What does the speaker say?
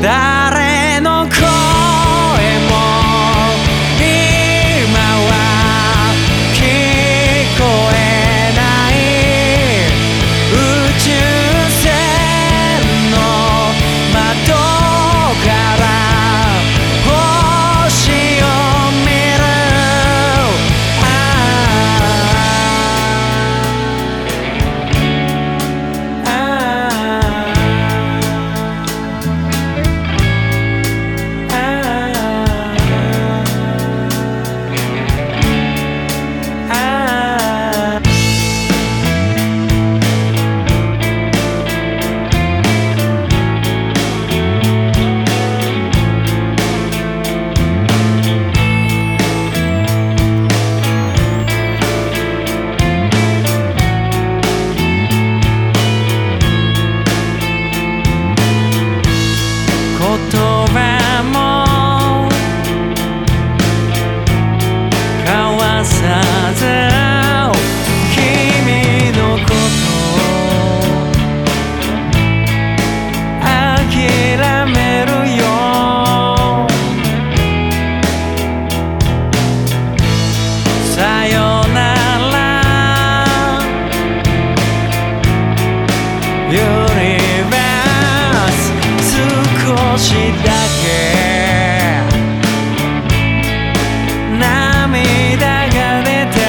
dá. しだけ涙が出た。